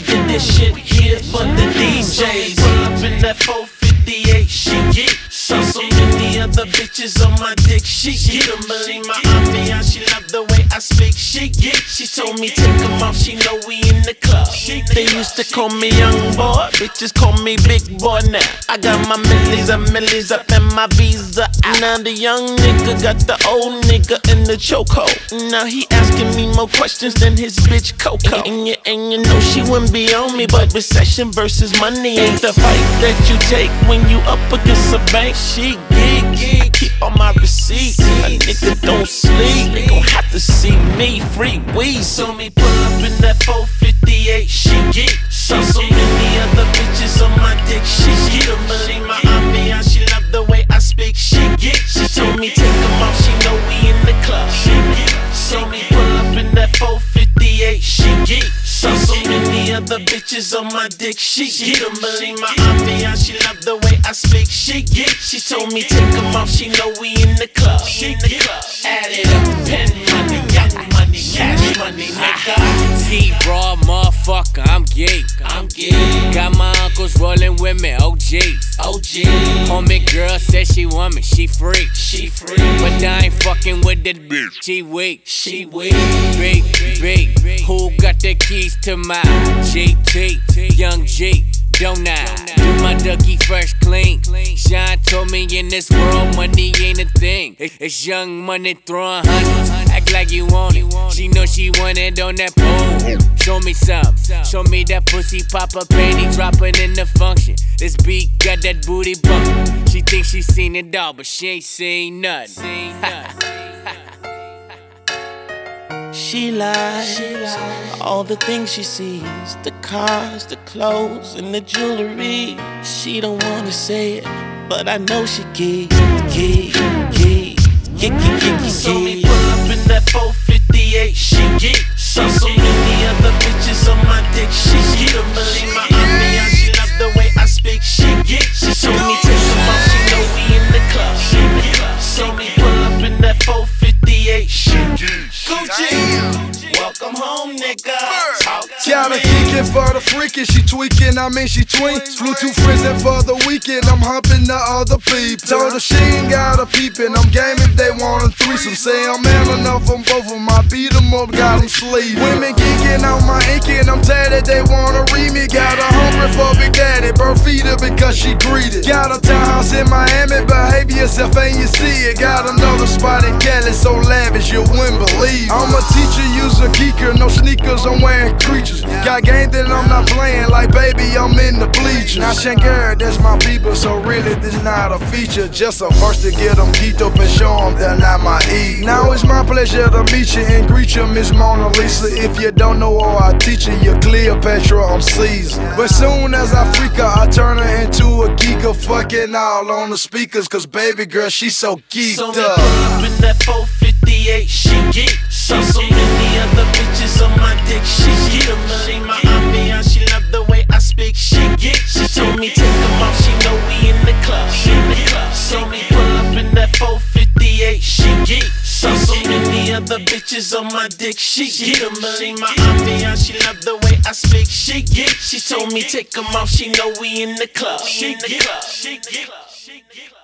We this shit here for the DJs. Pull up in that 458, she get. Saw so many other bitches on my dick, she get. Don't believe my ambiance, she love the way I speak, she get. She told me take them off, she know we. They used to call me young boy, bitches call me big boy now. I got my millies and millies up in my visa. Now the young nigga got the old nigga in the chokehold. Now he asking me more questions than his bitch Coco. And you, and you know she wouldn't be on me, but recession versus money ain't the fight that you take when you up against a bank. She geek, geek, keep all my receipts. A nigga don't sleep, they gon' have to see me free weed. So me pull up in that 458, she geek. Saw so many other bitches on my dick, she geek. Don't believe my ambiance, she love the way I speak, she geek. She told me take them off, she know we in the club. She geek. So me pull up in that 458, she geek. Saw so many other bitches on my dick, she geek. Don't believe my ambiance, she love the way I speak, she geek. She told me take them off, she know we in the club. She club. Add it up, pen money, young money, cash money, nigga. Motherfucker, I'm gay. I'm gay. Got my uncles rolling with me, OGs. OG, Homie girl said she want me, she freak. she free, But I ain't fucking with that bitch. She weak. she weak. Big, big. Who got the keys to my GT? Young G. Don't I do my Dougie fresh clean? Sean told me in this world money ain't a thing. It's young money throwing hundreds. Act like you want it. She know she want it on that pole. Show me some. Show me that pussy pop up panty dropping in the function. This beat got that booty bump. She thinks she seen it all, but she ain't seen nothing. She lies. All the things she sees, the cars, the clothes, and the jewelry. She don't wanna say it, but I know she geek, geek, geek, geek, geek, geek. So me pull up in that 458, she geek. So home, nigga. Gotta me. for the freakin', she tweaking, I mean she twink. Flew to prison for the weekend, I'm humping the other people. Told her she ain't got a peepin', I'm game if they want a threesome. Say I'm man enough on both of I beat 'em up, got 'em sleep. Women geeking on my inkin', I'm tatted, they wanna read me. Got a hungry for Big Daddy, burn feed her because she greedy. Got a townhouse in Miami, behave yourself and you see it. Got another spot in Cali, so lavish you wouldn't believe. I'm a teacher, use a geeker, no sneakers, I'm wearing creatures. Got game that I'm not playing, like baby, I'm in the bleachers. Now Shankar, that's my people, so really this not a feature. Just a verse to get them geeked up and show them they're not my E. Now it's my pleasure to meet you and greet you, Miss Mona Lisa. If you don't know or I teach you, you're Cleopatra, I'm Caesar. But soon as I freak her, I turn her into a geeker, fucking all on the speakers, cause baby girl, she's so geeked So up. pull up in that 458, she geek. Saw so many other bitches on my dick, she geek. Don't believe my ambiance, she love the way I speak, she get. She told me take them off, she know we in the club. She in the club. She in the club.